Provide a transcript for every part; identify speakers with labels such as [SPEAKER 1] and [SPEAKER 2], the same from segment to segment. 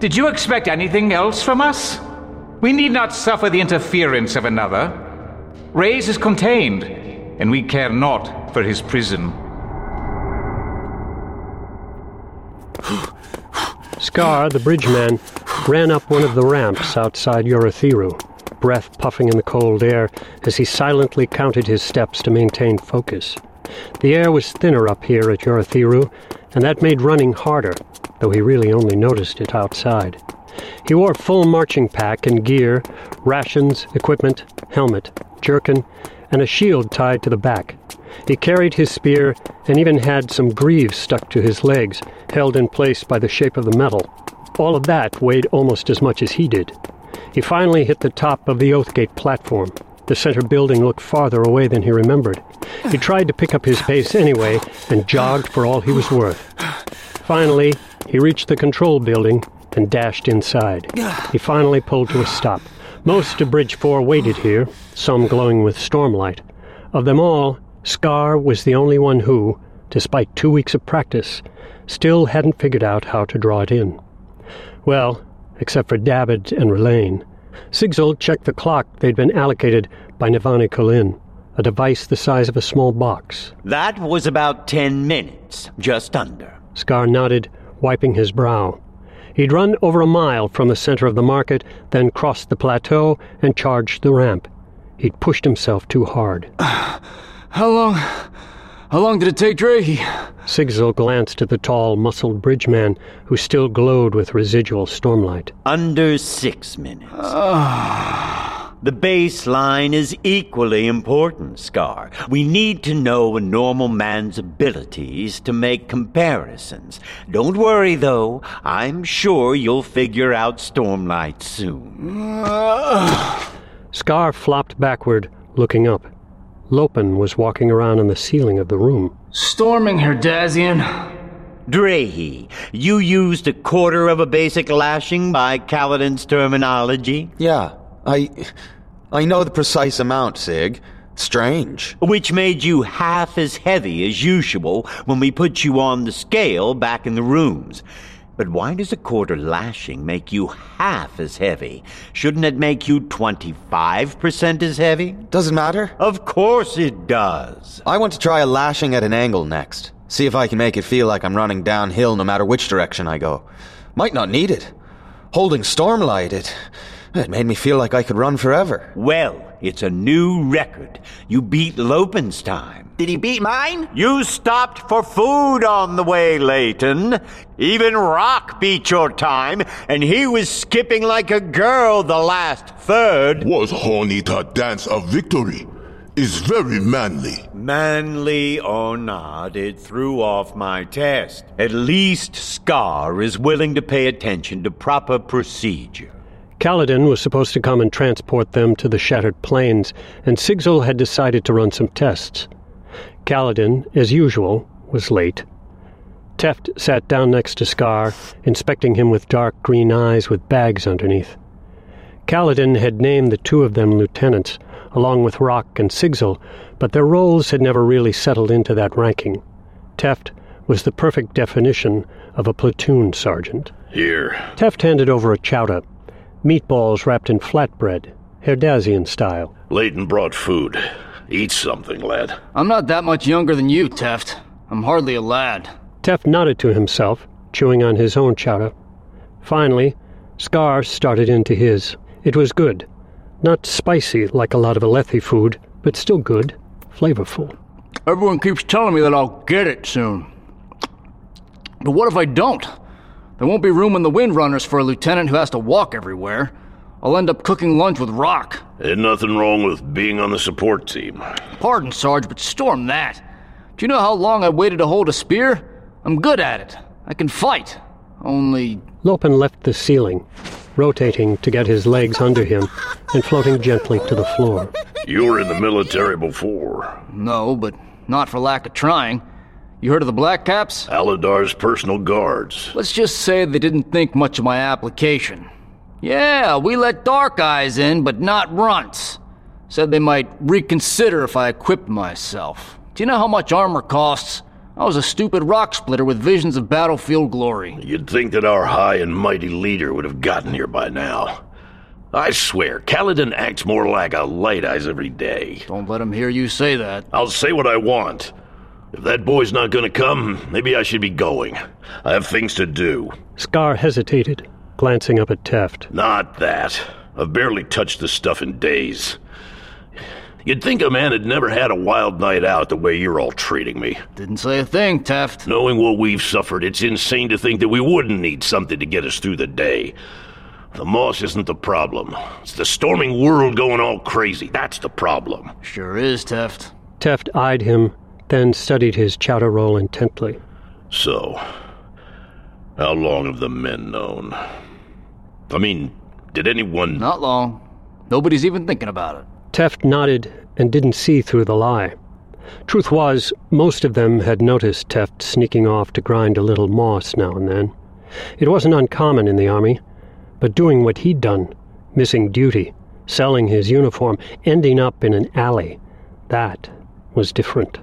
[SPEAKER 1] Did you expect anything else from us? We need not suffer the interference of another. Rayse is contained, and we care not for his prison.
[SPEAKER 2] Skar, the bridge man, ran up one of the ramps outside Urithiru, breath puffing in the cold air as he silently counted his steps to maintain focus. The air was thinner up here at Urithiru, and that made running harder, though he really only noticed it outside. He wore full marching pack and gear, rations, equipment, helmet, jerkin, and a shield tied to the back. He carried his spear and even had some greaves stuck to his legs, held in place by the shape of the metal. All of that weighed almost as much as he did. He finally hit the top of the Oathgate platform. The center building looked farther away than he remembered. He tried to pick up his pace anyway and jogged for all he was worth. Finally, he reached the control building and dashed inside. He finally pulled to a stop. Most of Bridge 4 waited here, some glowing with stormlight. Of them all, Skar was the only one who, despite two weeks of practice, still hadn't figured out how to draw it in. Well, except for Dabbid and Rlain. Sigzil checked the clock they'd been allocated by Navani Kholin, a device the size of a small box.
[SPEAKER 3] That was about ten minutes, just under.
[SPEAKER 2] Skar nodded, wiping his brow. He'd run over a mile from the center of the market, then crossed the plateau and charged the ramp. He'd pushed himself too hard.
[SPEAKER 4] How long. How long did it take Drehy?
[SPEAKER 2] Sigzil glanced at the tall, muscled bridge man who still glowed with residual stormlight.
[SPEAKER 3] Under six minutes. Ah. The baseline is equally important, Skar. We need to know a normal man's abilities to make comparisons. Don't worry, though. I'm sure you'll figure out Stormlight soon.
[SPEAKER 2] Skar flopped backward, looking up. Lopen was walking around on the ceiling of the room.
[SPEAKER 4] Storming Herdazian.
[SPEAKER 3] Drehy, you used a quarter of a basic lashing by Kaladin's terminology,
[SPEAKER 5] Yeah, I. I know the precise amount, Sig. Strange.
[SPEAKER 3] which made you half as heavy as usual when we put you on the scale back in the rooms. But why does a quarter lashing make you half as heavy? Shouldn't it make you 25% as heavy?
[SPEAKER 5] Doesn't matter.
[SPEAKER 3] Of course it does.
[SPEAKER 5] I want to try a lashing at an angle next. See if I can make it feel like I'm running downhill no matter which direction I go. Might not need it. Holding Stormlight, it. It made me feel like I could run forever.
[SPEAKER 3] Well, it's a new record. You beat Lopen's time.
[SPEAKER 6] Did he beat mine?
[SPEAKER 3] You stopped for food on the way, Leyten. Even Rock beat your time, and he was skipping like a girl the last third.
[SPEAKER 7] Was Horneater dance of victory? Is very manly.
[SPEAKER 3] Manly or not, it threw off my test. At least Skar is willing to pay attention to proper procedure.
[SPEAKER 2] Kaladin was supposed to come and transport them to the Shattered Plains, and Sigzil had decided to run some tests. Kaladin, as usual, was late. Teft sat down next to Skar, inspecting him with dark green eyes with bags underneath. Kaladin had named the two of them lieutenants, along with Rock and Sigzil, but their roles had never really settled into that ranking. Teft was the perfect definition of a platoon sergeant.
[SPEAKER 7] Here.
[SPEAKER 2] Teft handed over a chowder, meatballs wrapped in flatbread, Herdazian style.
[SPEAKER 7] Leyten brought food. Eat something, lad.
[SPEAKER 4] I'm not that much younger than you, Teft. I'm hardly a lad.
[SPEAKER 2] Teft nodded to himself, chewing on his own chowder. Finally, Skar started into his. It was good. Not spicy like a lot of Alethi food, but still good, flavorful.
[SPEAKER 4] Everyone keeps telling me that I'll get it soon. But what if I don't? There won't be room in the Windrunners for a lieutenant who has to walk everywhere. I'll end up cooking lunch with Rock.
[SPEAKER 7] Ain't nothing wrong with being on the support team.
[SPEAKER 4] Pardon, Sarge, but storm that. Do you know how long I waited to hold a spear? I'm good at it. I can fight. Only.
[SPEAKER 2] Lopen left the ceiling, rotating to get his legs under him and floating gently to the floor.
[SPEAKER 7] You were in the military before.
[SPEAKER 4] No, but not for lack of trying. You heard of the Black Caps?
[SPEAKER 7] Aladar's personal guards.
[SPEAKER 4] Let's just say they didn't think much of my application. Yeah, we let Dark Eyes in, but not Runts. Said they might reconsider if I equipped myself. Do you know how much armor costs? I was a stupid rock splitter with visions of battlefield glory.
[SPEAKER 6] You'd think that our high and mighty leader would have gotten here by now. I swear, Kaladin acts more like a light eyes every day.
[SPEAKER 4] Don't let him hear you say that.
[SPEAKER 6] I'll say what I want. If that boy's not gonna come, maybe I should be going. I have things to do.
[SPEAKER 2] Skar hesitated, glancing up at Teft.
[SPEAKER 6] Not that. I've barely touched the stuff in days. You'd think a man had never had a wild night out the way you're all treating me.
[SPEAKER 4] Didn't say a thing, Teft.
[SPEAKER 6] Knowing what we've suffered, it's insane to think that we wouldn't need something to get us through the day. The moss isn't the problem. It's the storming world going all crazy. That's the problem.
[SPEAKER 4] Sure is, Teft.
[SPEAKER 2] Teft eyed him, then studied his chowder roll intently.
[SPEAKER 6] So, how long have the men known? I mean, did anyone.
[SPEAKER 4] Not long. Nobody's even thinking about it.
[SPEAKER 2] Teft nodded and didn't see through the lie. Truth was, most of them had noticed Teft sneaking off to grind a little moss now and then. It wasn't uncommon in the army, but doing what he'd done, missing duty, selling his uniform, ending up in an alley, that was different.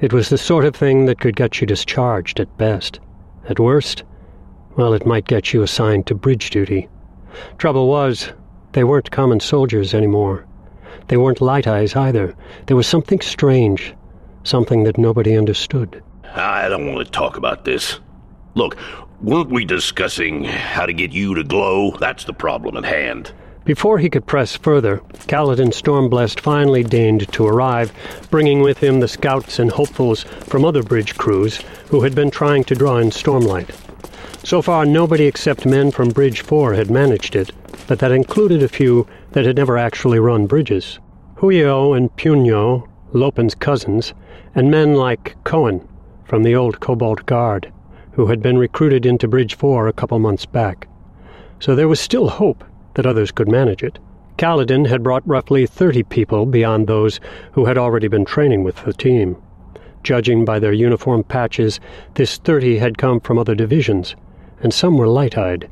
[SPEAKER 2] It was the sort of thing that could get you discharged at best. At worst, well, it might get you assigned to bridge duty. Trouble was, they weren't common soldiers anymore. They weren't light eyes either. There was something strange, something that nobody understood.
[SPEAKER 6] I don't want to talk about this. Look, weren't we discussing how to get you to glow? That's the problem at hand.
[SPEAKER 2] Before he could press further, Kaladin Stormblessed finally deigned to arrive, bringing with him the scouts and hopefuls from other bridge crews who had been trying to draw in Stormlight. So far, nobody except men from Bridge 4 had managed it, but that included a few that had never actually run bridges. Huyo and Punyo, Lopen's cousins, and men like Cohen from the old Cobalt Guard, who had been recruited into Bridge 4 a couple months back. So there was still hope that others could manage it. Kaladin had brought roughly 30 people beyond those who had already been training with the team. Judging by their uniform patches, this 30 had come from other divisions, and some were light-eyed.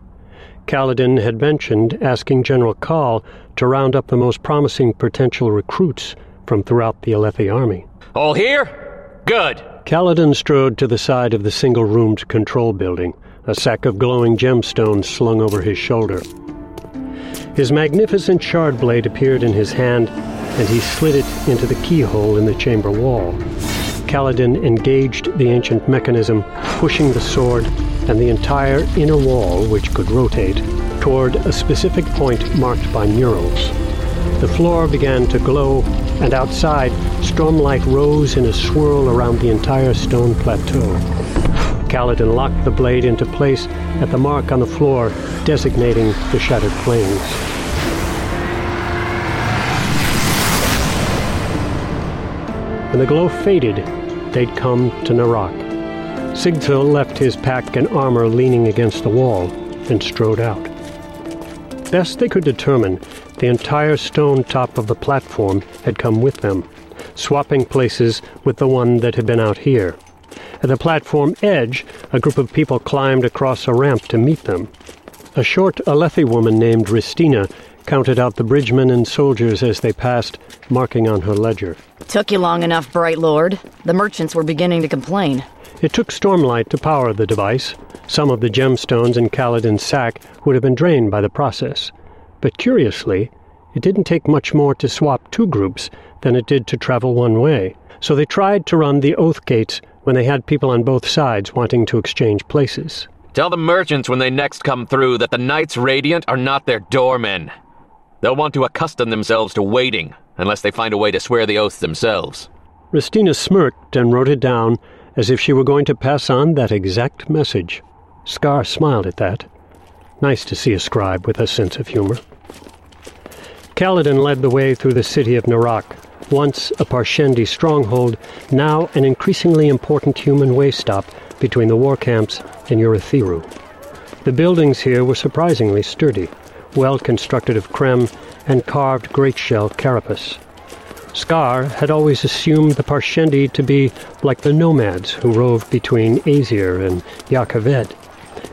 [SPEAKER 2] Kaladin had mentioned asking General Khal to round up the most promising potential recruits from throughout the Alethi army.
[SPEAKER 8] All here? Good.
[SPEAKER 2] Kaladin strode to the side of the single-roomed control building, a sack of glowing gemstones slung over his shoulder. His magnificent shard blade appeared in his hand, and he slid it into the keyhole in the chamber wall. Kaladin engaged the ancient mechanism, pushing the sword and the entire inner wall, which could rotate, toward a specific point marked by murals. The floor began to glow, and outside, stormlight rose in a swirl around the entire stone plateau. Kaladin locked the blade into place at the mark on the floor, designating the shattered plains. When the glow faded, they'd come to Narak. Sigzil left his pack and armor leaning against the wall and strode out. Best they could determine, the entire stone top of the platform had come with them, swapping places with the one that had been out here. At the platform edge, a group of people climbed across a ramp to meet them. A short Alethi woman named Ristina counted out the bridgemen and soldiers as they passed, marking on her ledger.
[SPEAKER 9] Took you long enough, Brightlord. The merchants were beginning to complain.
[SPEAKER 2] It took Stormlight to power the device. Some of the gemstones in Kaladin's sack would have been drained by the process. But curiously, it didn't take much more to swap two groups than it did to travel one way. So they tried to run the oath gates when they had people on both sides wanting to exchange places.
[SPEAKER 8] Tell the merchants when they next come through that the Knights Radiant are not their doormen. They'll want to accustom themselves to waiting, unless they find a way to swear the oath themselves.
[SPEAKER 2] Ristina smirked and wrote it down as if she were going to pass on that exact message. Skar smiled at that. Nice to see a scribe with a sense of humor. Kaladin led the way through the city of Narak, once a Parshendi stronghold, now an increasingly important human way stop between the war camps and Urithiru. The buildings here were surprisingly sturdy, well constructed of crem and carved great shell carapace. Skar had always assumed the Parshendi to be like the nomads who roved between Azir and Jah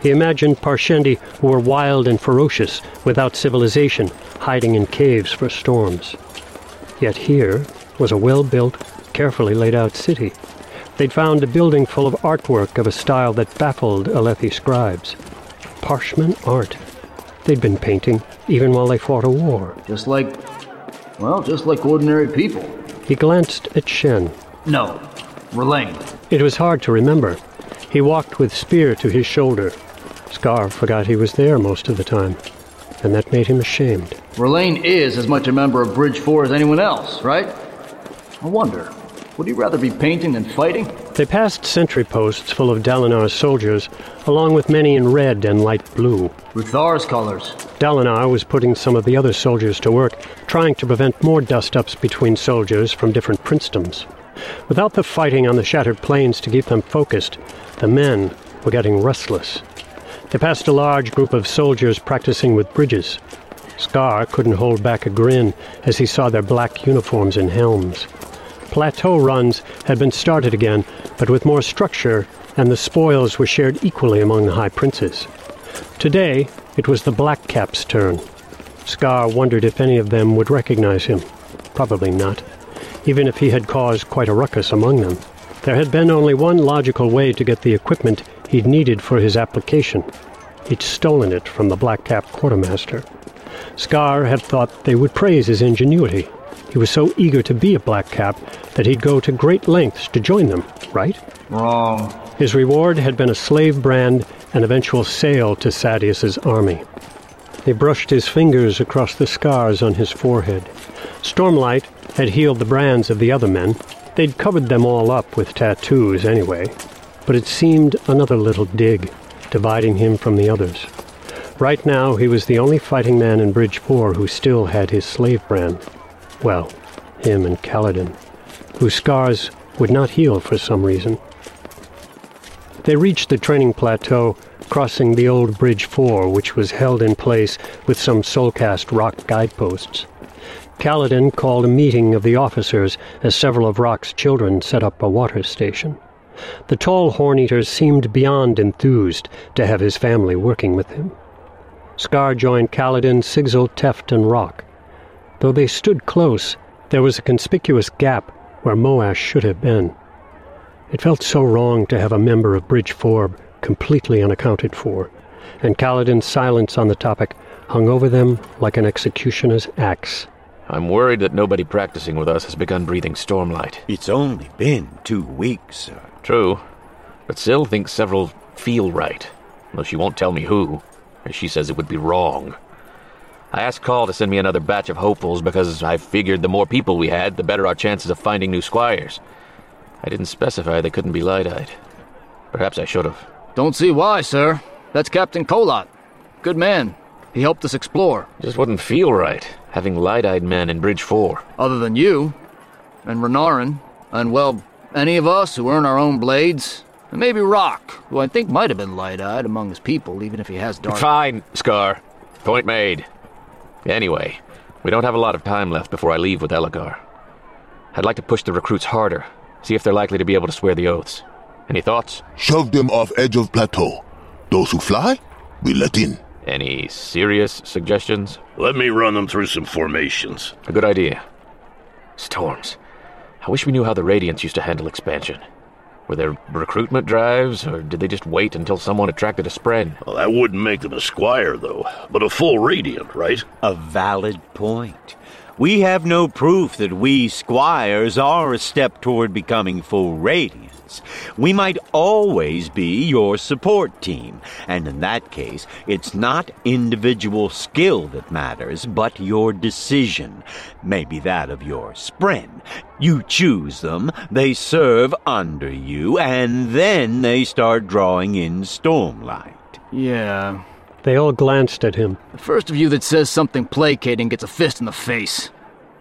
[SPEAKER 2] He imagined Parshendi who were wild and ferocious, without civilization, hiding in caves for storms. Yet here was a well-built, carefully laid out city. They'd found a building full of artwork of a style that baffled Alethi scribes. Parchment art. They'd been painting even while they fought a war.
[SPEAKER 4] Just like, well, just like ordinary people.
[SPEAKER 2] He glanced at Shen.
[SPEAKER 4] No, Rlain.
[SPEAKER 2] It was hard to remember. He walked with spear to his shoulder. Skar forgot he was there most of the time, and that made him ashamed.
[SPEAKER 4] Rlain is as much a member of Bridge 4 as anyone else, right? I wonder, would he rather be painting than fighting?
[SPEAKER 2] They passed sentry posts full of Dalinar's soldiers, along with many in red and light blue.
[SPEAKER 4] Ruthar's colors.
[SPEAKER 2] Dalinar was putting some of the other soldiers to work, trying to prevent more dust-ups between soldiers from different princedoms. Without the fighting on the shattered plains to keep them focused, the men were getting restless. They passed a large group of soldiers practicing with bridges. Skar couldn't hold back a grin as he saw their black uniforms and helms. Plateau runs had been started again, but with more structure, and the spoils were shared equally among the High Princes. Today, it was the Black Cap's turn. Skar wondered if any of them would recognize him. Probably not, even if he had caused quite a ruckus among them. There had been only one logical way to get the equipment he'd needed for his application. He'd stolen it from the Black Cap quartermaster. Skar had thought they would praise his ingenuity. He was so eager to be a Black Cap that he'd go to great lengths to join them, right?
[SPEAKER 4] Wrong.
[SPEAKER 2] His reward had been a slave brand and eventual sale to Sadeas's army. He brushed his fingers across the scars on his forehead. Stormlight had healed the brands of the other men. They'd covered them all up with tattoos anyway, but it seemed another little dig, dividing him from the others. Right now, he was the only fighting man in Bridge 4 who still had his slave brand. Well, him and Kaladin, whose scars would not heal for some reason. They reached the training plateau, crossing the old Bridge 4, which was held in place with some soulcast rock guideposts. Kaladin called a meeting of the officers as several of Rock's children set up a water station. The tall Horn-Eater seemed beyond enthused to have his family working with him. Skar joined Kaladin, Sigzil, Teft, and Rock. Though they stood close, there was a conspicuous gap where Moash should have been. It felt so wrong to have a member of Bridge 4 completely unaccounted for, and Kaladin's silence on the topic hung over them like an executioner's axe.
[SPEAKER 8] I'm worried that nobody practicing with us has begun breathing stormlight.
[SPEAKER 3] It's only been two weeks, sir.
[SPEAKER 8] True, but Syl thinks several feel right, though she won't tell me who, as she says it would be wrong. I asked Khal to send me another batch of hopefuls because I figured the more people we had, the better our chances of finding new squires. I didn't specify they couldn't be light-eyed. Perhaps I should have.
[SPEAKER 4] Don't see why, sir. That's Captain Colot. Good man. He helped us explore.
[SPEAKER 8] Just wouldn't feel right, having light-eyed men in Bridge 4.
[SPEAKER 4] Other than you, and Renarin, and, well, any of us who earn our own blades, and maybe Rock, who I think might have been light-eyed among his people, even if he has dark...
[SPEAKER 8] Fine, Skar. Point made. Anyway, we don't have a lot of time left before I leave with Elhokar. I'd like to push the recruits harder, see if they're likely to be able to swear the oaths. Any thoughts?
[SPEAKER 7] Shove them off edge of plateau. Those who fly, we let in.
[SPEAKER 8] Any serious suggestions?
[SPEAKER 6] Let me run them through some formations.
[SPEAKER 8] A good idea. Storms. I wish we knew how the Radiants used to handle expansion. Were there recruitment drives, or did they just wait until someone attracted a spren?
[SPEAKER 6] Well, that wouldn't make them a squire, though, but a full Radiant, right?
[SPEAKER 3] A valid point. We have no proof that we squires are a step toward becoming full radiants. We might always be your support team, and in that case, it's not individual skill that matters, but your decision. Maybe that of your spren. You choose them, they serve under you, and then they start drawing in stormlight.
[SPEAKER 4] Yeah.
[SPEAKER 2] They all glanced at him.
[SPEAKER 4] The first of you that says something placating gets a fist in the face.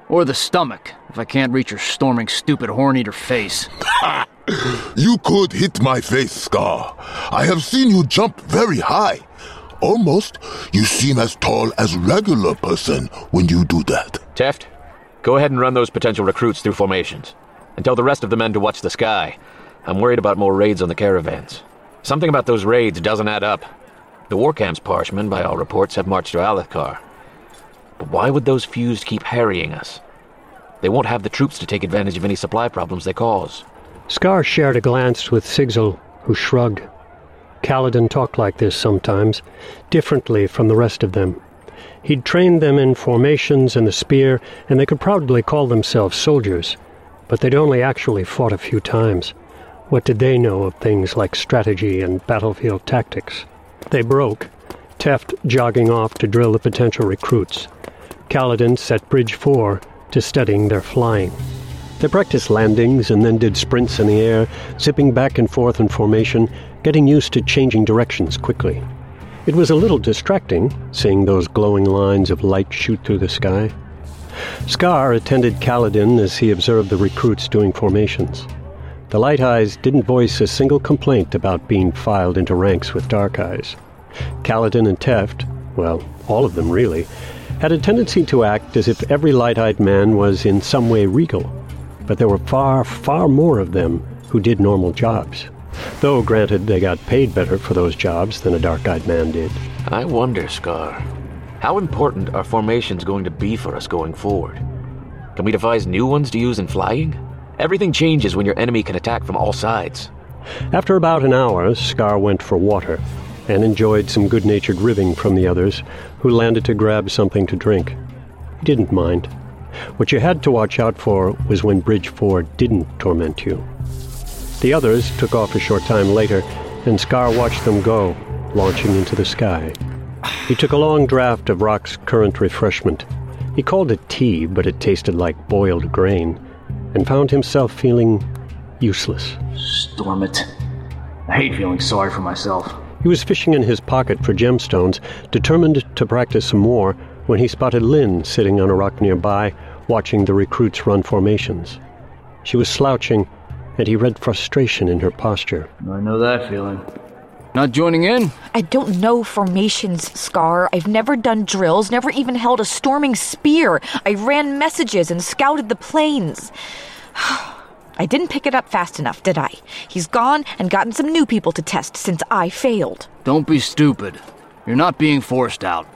[SPEAKER 4] Or the stomach, if I can't reach your storming, stupid, horn-eater face.
[SPEAKER 7] You could hit my face, Skar. I have seen you jump very high. Almost, you seem as tall as regular person when you do that.
[SPEAKER 8] Teft, go ahead and run those potential recruits through formations. And tell the rest of the men to watch the sky. I'm worried about more raids on the caravans. Something about those raids doesn't add up. The war camp's parshmen, by all reports, have marched to Alethkar. But why would those fused keep harrying us? They won't have the troops to take advantage of any supply problems they cause.
[SPEAKER 2] Skar shared a glance with Sigzil, who shrugged. Kaladin talked like this sometimes, differently from the rest of them. He'd trained them in formations and the spear, and they could proudly call themselves soldiers, but they'd only actually fought a few times. What did they know of things like strategy and battlefield tactics? They broke, Teft jogging off to drill the potential recruits. Kaladin set Bridge 4 to studying their flying. They practiced landings and then did sprints in the air, zipping back and forth in formation, getting used to changing directions quickly. It was a little distracting, seeing those glowing lines of light shoot through the sky. Skar attended Kaladin as he observed the recruits doing formations. The Light Eyes didn't voice a single complaint about being filed into ranks with Dark Eyes. Kaladin and Teft, well, all of them really, had a tendency to act as if every light eyed man was in some way regal, but there were far, far more of them who did normal jobs. Though, granted, they got paid better for those jobs than a dark eyed man did.
[SPEAKER 8] I wonder, Skar, how important are formations going to be for us going forward? Can we devise new ones to use in flying? Everything changes when your enemy can attack from all sides.
[SPEAKER 2] After about an hour, Scar went for water and enjoyed some good natured ribbing from the others, who landed to grab something to drink. He didn't mind. What you had to watch out for was when Bridge 4 didn't torment you. The others took off a short time later, and Skar watched them go, launching into the sky. He took a long draught of Rock's current refreshment. He called it tea, but it tasted like boiled grain, and found himself feeling useless.
[SPEAKER 4] Storm it. I hate feeling sorry for myself.
[SPEAKER 2] He was fishing in his pocket for gemstones, determined to practice some more, when he spotted Lyn sitting on a rock nearby, watching the recruits run formations. She was slouching, and he read frustration in her posture.
[SPEAKER 4] I know that feeling. Not joining in?
[SPEAKER 10] I don't know formations, Skar. I've never done drills, never even held a storming spear. I ran messages and scouted the plains. I didn't pick it up fast enough, did I? He's gone and gotten some new people to test since I failed.
[SPEAKER 4] Don't be stupid. You're not being forced out.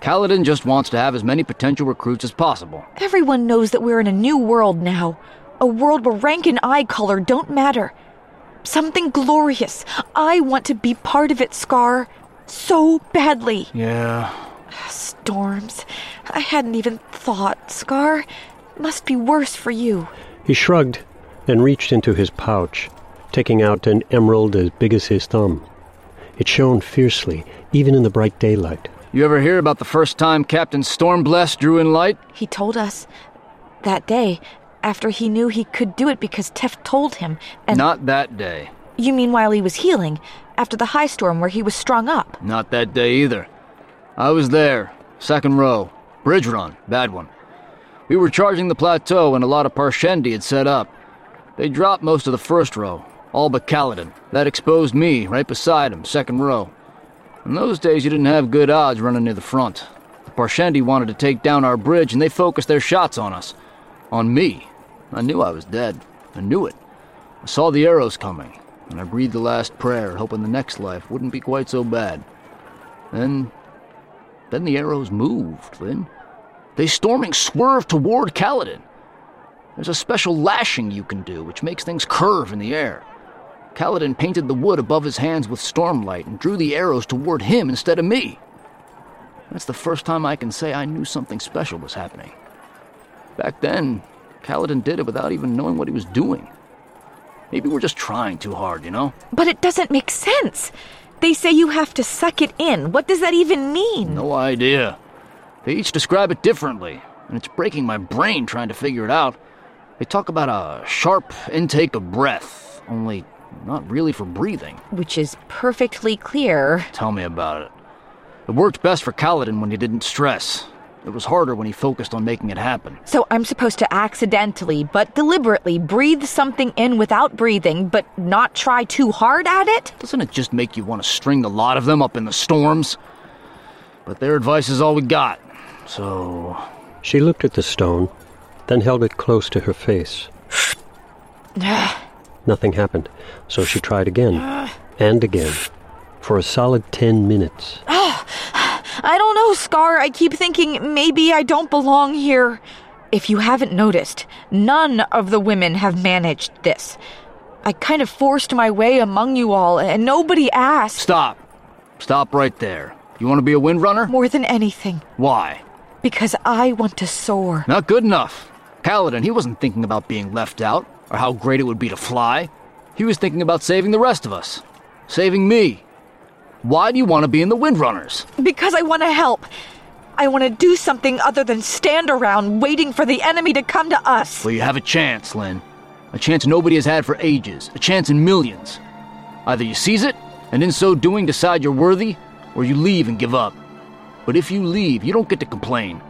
[SPEAKER 4] Kaladin just wants to have as many potential recruits as possible.
[SPEAKER 10] Everyone knows that we're in a new world now. A world where rank and eye color don't matter. Something glorious. I want to be part of it, Skar. So badly.
[SPEAKER 4] Yeah.
[SPEAKER 10] Storms. I hadn't even thought, Skar. Must be worse for you.
[SPEAKER 2] He shrugged then reached into his pouch, taking out an emerald as big as his thumb. It shone fiercely, even in the bright daylight.
[SPEAKER 4] You ever hear about the first time Captain Stormblessed drew in light?
[SPEAKER 10] He told us that day, after he knew he could do it because Teft told him, and.
[SPEAKER 4] Not that day.
[SPEAKER 10] You mean while he was healing, after the high storm where he was strung up?
[SPEAKER 4] Not that day either. I was there, second row, bridge run, bad one. We were charging the plateau and a lot of Parshendi had set up. They dropped most of the first row, all but Kaladin. That exposed me, right beside him, second row. In those days, you didn't have good odds running near the front. The Parshendi wanted to take down our bridge, and they focused their shots on us. On me. I knew I was dead. I knew it. I saw the arrows coming, and I breathed the last prayer, hoping the next life wouldn't be quite so bad. Then. Then the arrows moved, Lyn. They storming swerved toward Kaladin. There's a special lashing you can do, which makes things curve in the air. Kaladin painted the wood above his hands with stormlight and drew the arrows toward him instead of me. That's the first time I can say I knew something special was happening. Back then, Kaladin did it without even knowing what he was doing. Maybe we're just trying too hard, you know?
[SPEAKER 10] But it doesn't make sense. They say you have to suck it in. What does that even mean?
[SPEAKER 4] No idea. They each describe it differently, and it's breaking my brain trying to figure it out. They talk about a sharp intake of breath, only not really for breathing.
[SPEAKER 10] Which is perfectly clear.
[SPEAKER 4] Tell me about it. It worked best for Kaladin when he didn't stress. It was harder when he focused on making it happen.
[SPEAKER 10] So I'm supposed to accidentally, but deliberately, breathe something in without breathing, but not try too hard at it?
[SPEAKER 4] Doesn't it just make you want to string the lot of them up in the storms? But their advice is all we got, so.
[SPEAKER 2] She looked at the stone, then held it close to her face. Nothing happened, so she tried again, and again, for a solid ten minutes.
[SPEAKER 10] I don't know, Skar. I keep thinking maybe I don't belong here. If you haven't noticed, none of the women have managed this. I kind of forced my way among you all, and nobody asked.
[SPEAKER 4] Stop. Stop right there. You want to be a windrunner?
[SPEAKER 10] More than anything.
[SPEAKER 4] Why?
[SPEAKER 10] Because I want to soar.
[SPEAKER 4] Not good enough. Kaladin, he wasn't thinking about being left out, or how great it would be to fly. He was thinking about saving the rest of us. Saving me. Why do you want to be in the Windrunners?
[SPEAKER 10] Because I want to help. I want to do something other than stand around waiting for the enemy to come to us.
[SPEAKER 4] Well, you have a chance, Lyn. A chance nobody has had for ages. A chance in millions. Either you seize it, and in so doing decide you're worthy, or you leave and give up. But if you leave, you don't get to complain.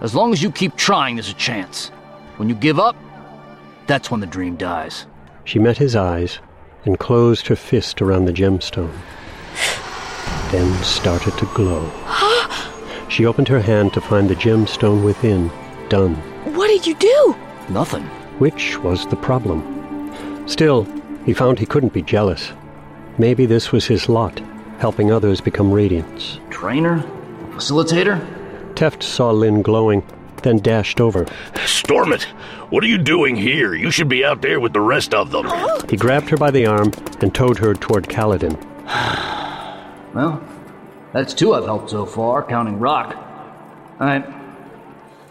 [SPEAKER 4] As long as you keep trying, there's a chance. When you give up, that's when the dream dies.
[SPEAKER 2] She met his eyes and closed her fist around the gemstone. Then started to glow. she opened her hand to find the gemstone within, done.
[SPEAKER 10] What did you do?
[SPEAKER 4] Nothing.
[SPEAKER 2] Which was the problem. Still, he found he couldn't be jealous. Maybe this was his lot, helping others become radiants.
[SPEAKER 4] Trainer? Facilitator?
[SPEAKER 2] Teft saw Lyn glowing, then dashed over.
[SPEAKER 6] Stormit, what are you doing here? You should be out there with the rest of them.
[SPEAKER 2] He grabbed her by the arm and towed her toward Kaladin.
[SPEAKER 4] well, that's two I've helped so far, counting Rock. I.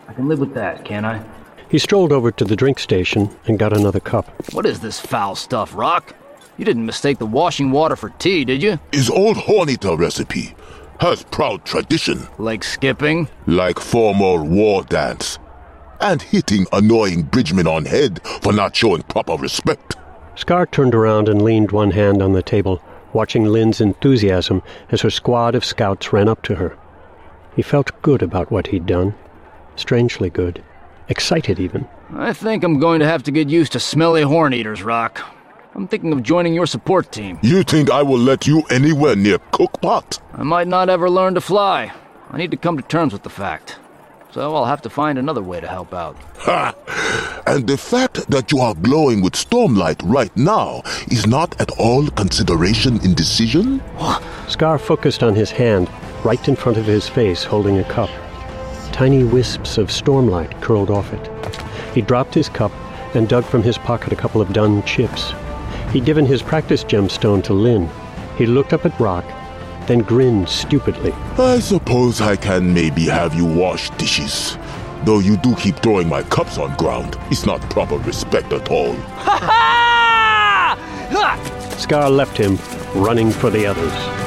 [SPEAKER 4] I can live with that, can I?
[SPEAKER 2] He strolled over to the drink station and got another cup.
[SPEAKER 4] What is this foul stuff, Rock? You didn't mistake the washing water for tea, did you?
[SPEAKER 7] Is old Horneater recipe. Has proud tradition.
[SPEAKER 4] Like skipping?
[SPEAKER 7] Like formal war dance. And hitting annoying bridgemen on head for not showing proper respect.
[SPEAKER 2] Skar turned around and leaned one hand on the table, watching Lyn's enthusiasm as her squad of scouts ran up to her. He felt good about what he'd done. Strangely good. Excited, even.
[SPEAKER 4] I think I'm going to have to get used to smelly horn eaters, Rock. I'm thinking of joining your support team.
[SPEAKER 7] You think I will let you anywhere near Cookpot?
[SPEAKER 4] I might not ever learn to fly. I need to come to terms with the fact. So I'll have to find another way to help out.
[SPEAKER 7] Ha! And the fact that you are glowing with stormlight right now is not at all consideration in decision?
[SPEAKER 2] Skar focused on his hand, right in front of his face, holding a cup. Tiny wisps of stormlight curled off it. He dropped his cup and dug from his pocket a couple of dun chips. He'd given his practice gemstone to Lyn. He looked up at Rock, then grinned stupidly.
[SPEAKER 7] I suppose I can maybe have you wash dishes. Though you do keep throwing my cups on ground. It's not proper respect at all.
[SPEAKER 2] Ha ha! Skar left him, running for the others.